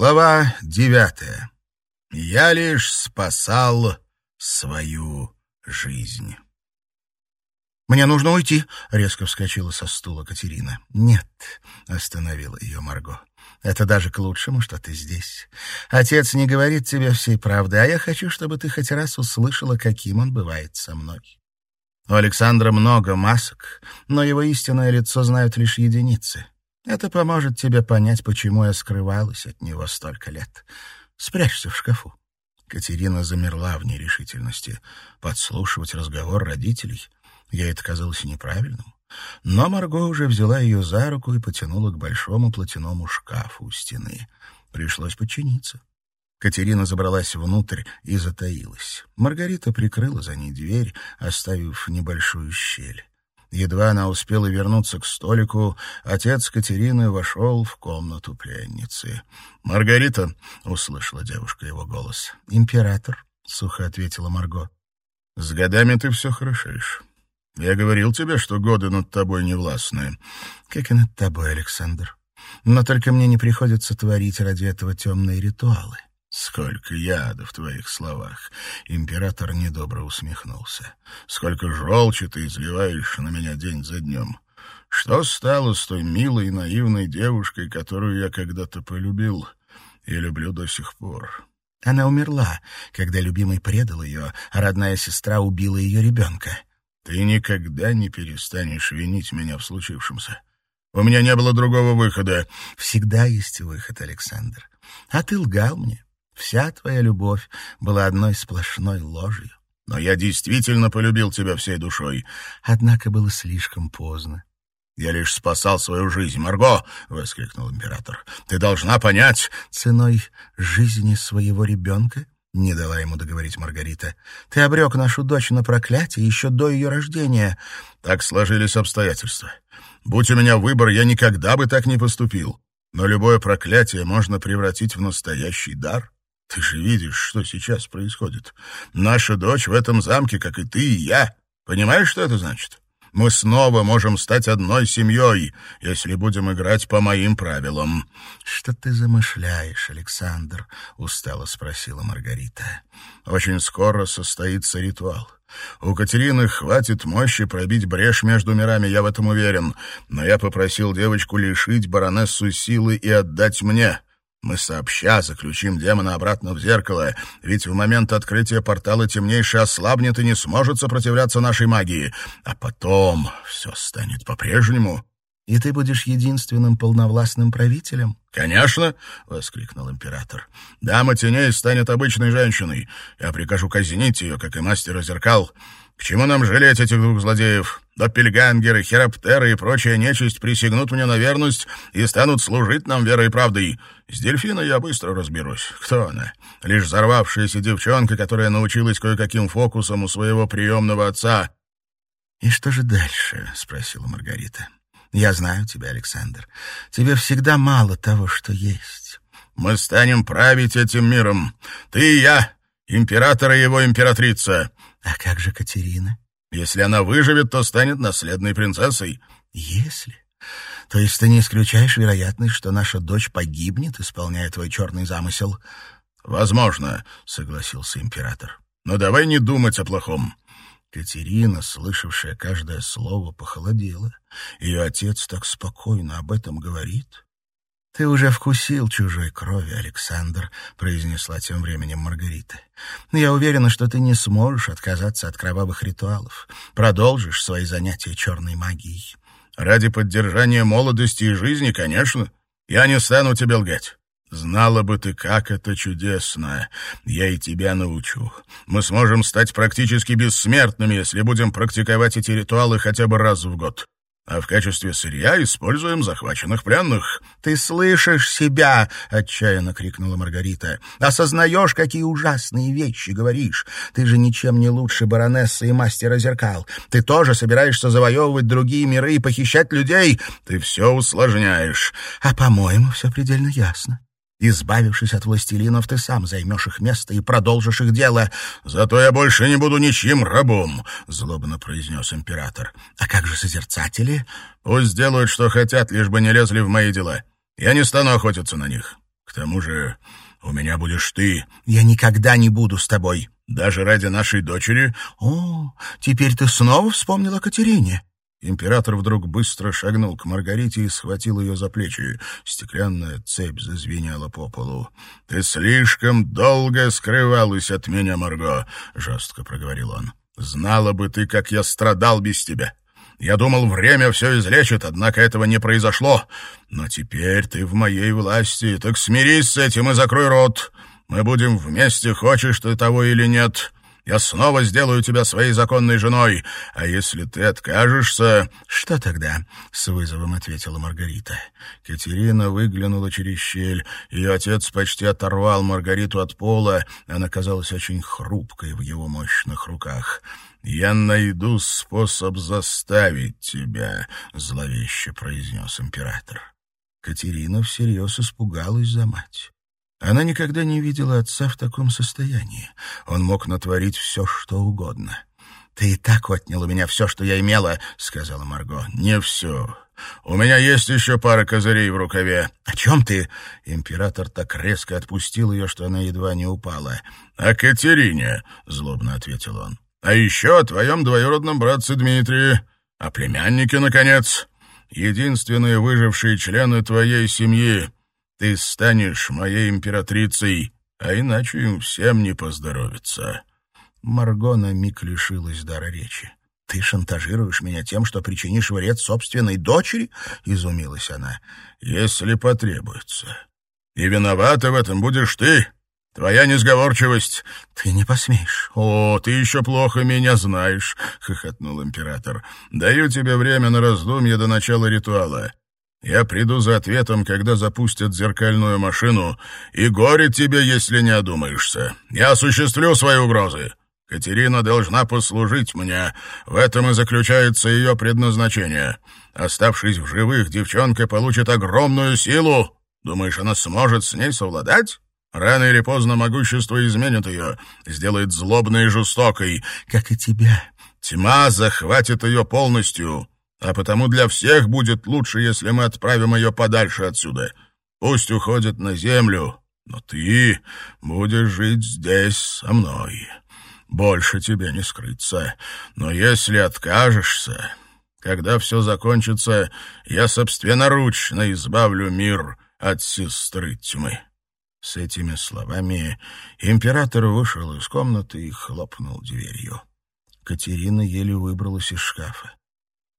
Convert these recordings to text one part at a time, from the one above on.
Глава девятая. Я лишь спасал свою жизнь. «Мне нужно уйти», — резко вскочила со стула Катерина. «Нет», — остановила ее Марго. «Это даже к лучшему, что ты здесь. Отец не говорит тебе всей правды, а я хочу, чтобы ты хоть раз услышала, каким он бывает со мной. У Александра много масок, но его истинное лицо знают лишь единицы. Это поможет тебе понять, почему я скрывалась от него столько лет. Спрячься в шкафу». Катерина замерла в нерешительности. Подслушивать разговор родителей — Ей это казалось неправильным. Но Марго уже взяла ее за руку и потянула к большому платяному шкафу у стены. Пришлось подчиниться. Катерина забралась внутрь и затаилась. Маргарита прикрыла за ней дверь, оставив небольшую щель. Едва она успела вернуться к столику, отец Катерины вошел в комнату пленницы. «Маргарита!» — услышала девушка его голос. «Император», — сухо ответила Марго. «С годами ты все хорошеешь. Я говорил тебе, что годы над тобой не властны. Как и над тобой, Александр. Но только мне не приходится творить ради этого темные ритуалы. Сколько яда в твоих словах. Император недобро усмехнулся. Сколько желчи ты изливаешь на меня день за днем. Что стало с той милой и наивной девушкой, которую я когда-то полюбил и люблю до сих пор? Она умерла, когда любимый предал ее, а родная сестра убила ее ребенка. Ты никогда не перестанешь винить меня в случившемся. У меня не было другого выхода. Всегда есть выход, Александр. А ты лгал мне. Вся твоя любовь была одной сплошной ложью. Но я действительно полюбил тебя всей душой. Однако было слишком поздно. «Я лишь спасал свою жизнь, Марго!» — воскликнул император. «Ты должна понять...» «Ценой жизни своего ребенка — не дала ему договорить Маргарита. «Ты обрек нашу дочь на проклятие еще до ее рождения». «Так сложились обстоятельства. Будь у меня выбор, я никогда бы так не поступил. Но любое проклятие можно превратить в настоящий дар. Ты же видишь, что сейчас происходит. Наша дочь в этом замке, как и ты и я. Понимаешь, что это значит? Мы снова можем стать одной семьей, если будем играть по моим правилам». «Что ты замышляешь, Александр?» — устало спросила Маргарита. «Очень скоро состоится ритуал». У Катерины хватит мощи пробить брешь между мирами, я в этом уверен. Но я попросил девочку лишить баронессу силы и отдать мне. Мы сообща заключим демона обратно в зеркало, ведь в момент открытия портала темнейший ослабнет и не сможет сопротивляться нашей магии. А потом все станет по-прежнему. И ты будешь единственным полновластным правителем? Конечно, воскликнул император. Дама теней станет обычной женщиной. Я прикажу казнить ее, как и мастера зеркал. К чему нам жалеть этих двух злодеев? Доппельгангеры, хироптеры и прочая нечисть присягнут мне на верность и станут служить нам верой и правдой. С дельфиной я быстро разберусь. Кто она? Лишь взорвавшаяся девчонка, которая научилась кое-каким фокусам у своего приемного отца. — И что же дальше? — спросила Маргарита. — Я знаю тебя, Александр. Тебе всегда мало того, что есть. Мы станем править этим миром. Ты и я, император и его императрица. А как же Катерина? Если она выживет, то станет наследной принцессой. Если? То есть ты не исключаешь вероятность, что наша дочь погибнет, исполняя твой черный замысел? Возможно, согласился император. Но давай не думать о плохом. Катерина, слышавшая каждое слово, похолодела. Ее отец так спокойно об этом говорит. «Ты уже вкусил чужой крови, Александр», — произнесла тем временем Маргарита. «Я уверена, что ты не сможешь отказаться от кровавых ритуалов, продолжишь свои занятия черной магией». «Ради поддержания молодости и жизни, конечно. Я не стану тебе лгать. Знала бы ты, как это чудесно. Я и тебя научу. Мы сможем стать практически бессмертными, если будем практиковать эти ритуалы хотя бы раз в год а в качестве сырья используем захваченных пленных». «Ты слышишь себя?» — отчаянно крикнула Маргарита. «Осознаешь, какие ужасные вещи говоришь? Ты же ничем не лучше баронессы и мастера зеркал. Ты тоже собираешься завоевывать другие миры и похищать людей? Ты все усложняешь. А, по-моему, все предельно ясно. Избавившись от властелинов, ты сам займешь их место и продолжишь их дело. Зато я больше не буду ничьим рабом, — злобно произнес император. А как же созерцатели? Пусть делают, что хотят, лишь бы не лезли в мои дела. Я не стану охотиться на них. К тому же у меня будешь ты. Я никогда не буду с тобой. Даже ради нашей дочери? О, теперь ты снова вспомнил о Катерине. Император вдруг быстро шагнул к Маргарите и схватил ее за плечи. Стеклянная цепь зазвенела по полу. — Ты слишком долго скрывалась от меня, Марго, — жестко проговорил он. — Знала бы ты, как я страдал без тебя. Я думал, время все излечит, однако этого не произошло. Но теперь ты в моей власти, так смирись с этим и закрой рот. Мы будем вместе, хочешь ты того или нет. Я снова сделаю тебя своей законной женой. А если ты откажешься...» «Что тогда?» — с вызовом ответила Маргарита. Катерина выглянула через щель. Ее отец почти оторвал Маргариту от пола. Она казалась очень хрупкой в его мощных руках. «Я найду способ заставить тебя», — зловеще произнес император. Катерина всерьез испугалась за мать. Она никогда не видела отца в таком состоянии. Он мог натворить все, что угодно. «Ты и так отнял у меня все, что я имела», — сказала Марго. «Не все. У меня есть еще пара козырей в рукаве». «О чем ты?» Император так резко отпустил ее, что она едва не упала. «О Катерине», — злобно ответил он. «А еще о твоем двоюродном братце Дмитрии. О племяннике, наконец. Единственные выжившие члены твоей семьи. Ты станешь моей императрицей, а иначе им всем не поздоровится». Марго на миг лишилась дара речи. «Ты шантажируешь меня тем, что причинишь вред собственной дочери?» — изумилась она. «Если потребуется. И виновата в этом будешь ты, твоя несговорчивость». «Ты не посмеешь». «О, ты еще плохо меня знаешь», — хохотнул император. «Даю тебе время на раздумье до начала ритуала. Я приду за ответом, когда запустят зеркальную машину, и горе тебе, если не одумаешься. Я осуществлю свои угрозы. Катерина должна послужить мне. В этом и заключается ее предназначение. Оставшись в живых, девчонка получит огромную силу. Думаешь, она сможет с ней совладать? Рано или поздно могущество изменит ее, сделает злобной и жестокой, как и тебя. Тьма захватит ее полностью. А потому для всех будет лучше, если мы отправим ее подальше отсюда. Пусть уходит на землю, но ты будешь жить здесь со мной. Больше тебе не скрыться. Но если откажешься, когда все закончится, я собственноручно избавлю мир от сестры тьмы». С этими словами император вышел из комнаты и хлопнул дверью. Катерина еле выбралась из шкафа.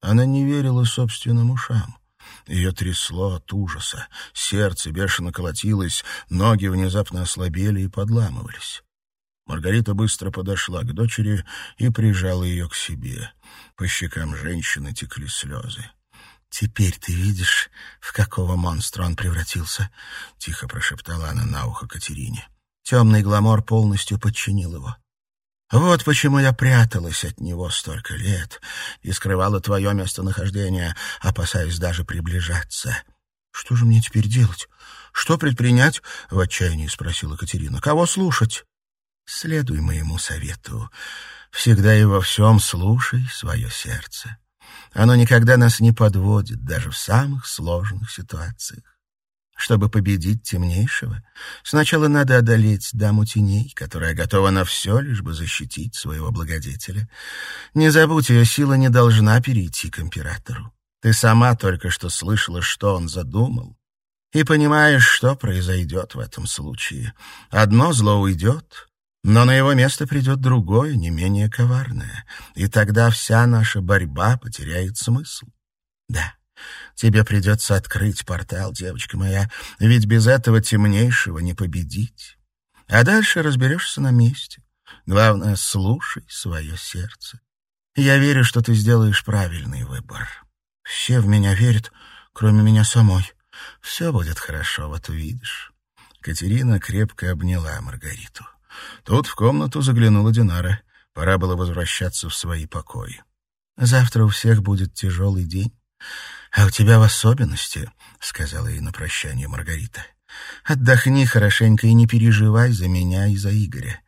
Она не верила собственным ушам. Ее трясло от ужаса, сердце бешено колотилось, ноги внезапно ослабели и подламывались. Маргарита быстро подошла к дочери и прижала ее к себе. По щекам женщины текли слезы. «Теперь ты видишь, в какого монстра он превратился?» — тихо прошептала она на ухо Катерине. Темный гламор полностью подчинил его. Вот почему я пряталась от него столько лет и скрывала твое местонахождение, опасаясь даже приближаться. Что же мне теперь делать? Что предпринять? — в отчаянии спросила Катерина. Кого слушать? Следуй моему совету. Всегда и во всем слушай свое сердце. Оно никогда нас не подводит, даже в самых сложных ситуациях. Чтобы победить темнейшего, сначала надо одолеть даму теней, которая готова на все, лишь бы защитить своего благодетеля. Не забудь, ее сила не должна перейти к императору. Ты сама только что слышала, что он задумал, и понимаешь, что произойдет в этом случае. Одно зло уйдет, но на его место придет другое, не менее коварное, и тогда вся наша борьба потеряет смысл. Да, Тебе придется открыть портал, девочка моя, ведь без этого темнейшего не победить. А дальше разберешься на месте. Главное, слушай свое сердце. Я верю, что ты сделаешь правильный выбор. Все в меня верят, кроме меня самой. Все будет хорошо, вот увидишь. Катерина крепко обняла Маргариту. Тут в комнату заглянула Динара. Пора было возвращаться в свои покои. Завтра у всех будет тяжелый день. «А у тебя в особенности», — сказала ей на прощание Маргарита. «Отдохни хорошенько и не переживай за меня и за Игоря.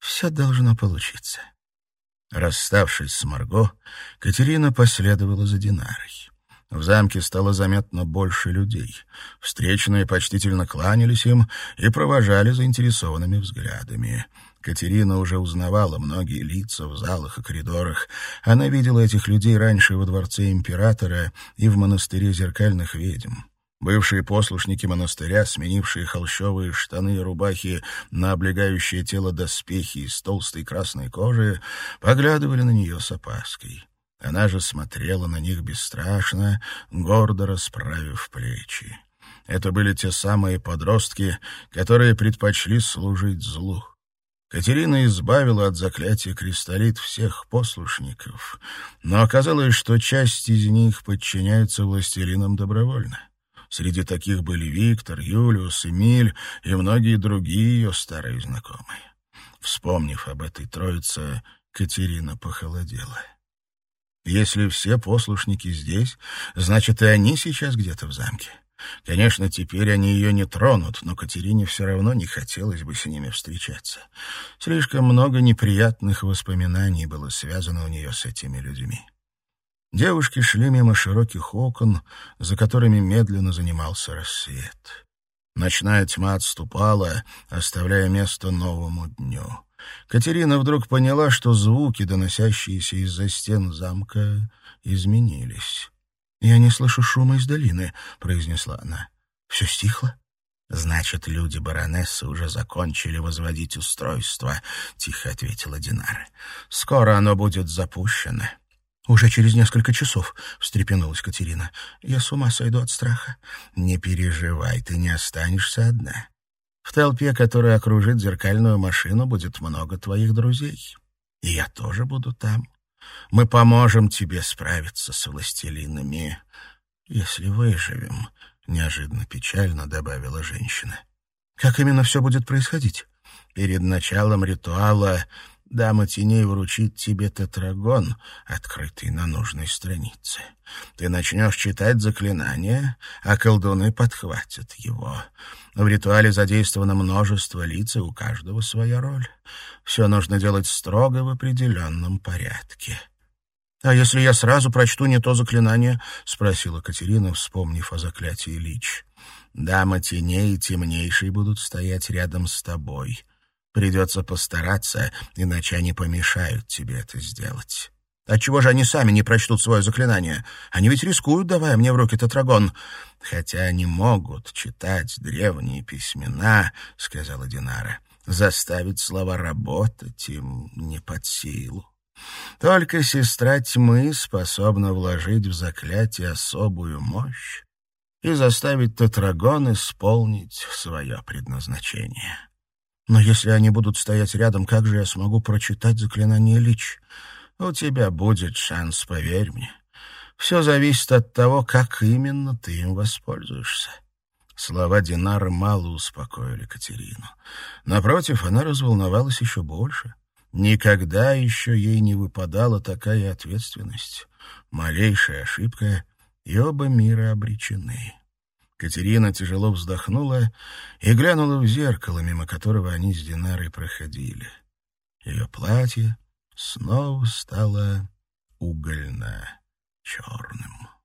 Все должно получиться». Расставшись с Марго, Катерина последовала за Динарой. В замке стало заметно больше людей. Встречные почтительно кланялись им и провожали заинтересованными взглядами. Катерина уже узнавала многие лица в залах и коридорах. Она видела этих людей раньше во дворце императора и в монастыре зеркальных ведьм. Бывшие послушники монастыря, сменившие холщовые штаны и рубахи на облегающее тело доспехи из толстой красной кожи, поглядывали на нее с опаской. Она же смотрела на них бесстрашно, гордо расправив плечи. Это были те самые подростки, которые предпочли служить злу. Катерина избавила от заклятия кристаллит всех послушников, но оказалось, что часть из них подчиняется властелинам добровольно. Среди таких были Виктор, Юлиус, Эмиль и многие другие ее старые знакомые. Вспомнив об этой троице, Катерина похолодела. Если все послушники здесь, значит, и они сейчас где-то в замке. Конечно, теперь они ее не тронут, но Катерине все равно не хотелось бы с ними встречаться. Слишком много неприятных воспоминаний было связано у нее с этими людьми. Девушки шли мимо широких окон, за которыми медленно занимался рассвет. Ночная тьма отступала, оставляя место новому дню. Катерина вдруг поняла, что звуки, доносящиеся из-за стен замка, изменились. «Я не слышу шума из долины», — произнесла она. «Все стихло?» «Значит, люди баронессы уже закончили возводить устройство», — тихо ответила Динара. «Скоро оно будет запущено». «Уже через несколько часов», — встрепенулась Катерина. «Я с ума сойду от страха». «Не переживай, ты не останешься одна. В толпе, которая окружит зеркальную машину, будет много твоих друзей. И я тоже буду там. Мы поможем тебе справиться с властелинами, если выживем», — неожиданно печально добавила женщина. «Как именно все будет происходить?» «Перед началом ритуала Дама теней вручит тебе тетрагон, открытый на нужной странице. Ты начнешь читать заклинание, а колдуны подхватят его. В ритуале задействовано множество лиц, и у каждого своя роль. Все нужно делать строго в определенном порядке. «А если я сразу прочту не то заклинание?» — спросила Катерина, вспомнив о заклятии Лич. «Дама теней и темнейший будут стоять рядом с тобой». Придется постараться, иначе они помешают тебе это сделать. Отчего же они сами не прочтут свое заклинание? Они ведь рискуют, давая мне в руки тетрагон. Хотя они могут читать древние письмена, — сказала Динара. Заставить слова работать им не под силу. Только сестра тьмы способна вложить в заклятие особую мощь и заставить тетрагон исполнить свое предназначение. Но если они будут стоять рядом, как же я смогу прочитать заклинание Лич? У тебя будет шанс, поверь мне. Все зависит от того, как именно ты им воспользуешься. Слова Динара мало успокоили Катерину. Напротив, она разволновалась еще больше. Никогда еще ей не выпадала такая ответственность. Малейшая ошибка, и оба мира обречены. Катерина тяжело вздохнула и глянула в зеркало, мимо которого они с Динарой проходили. Ее платье снова стало угольно-черным.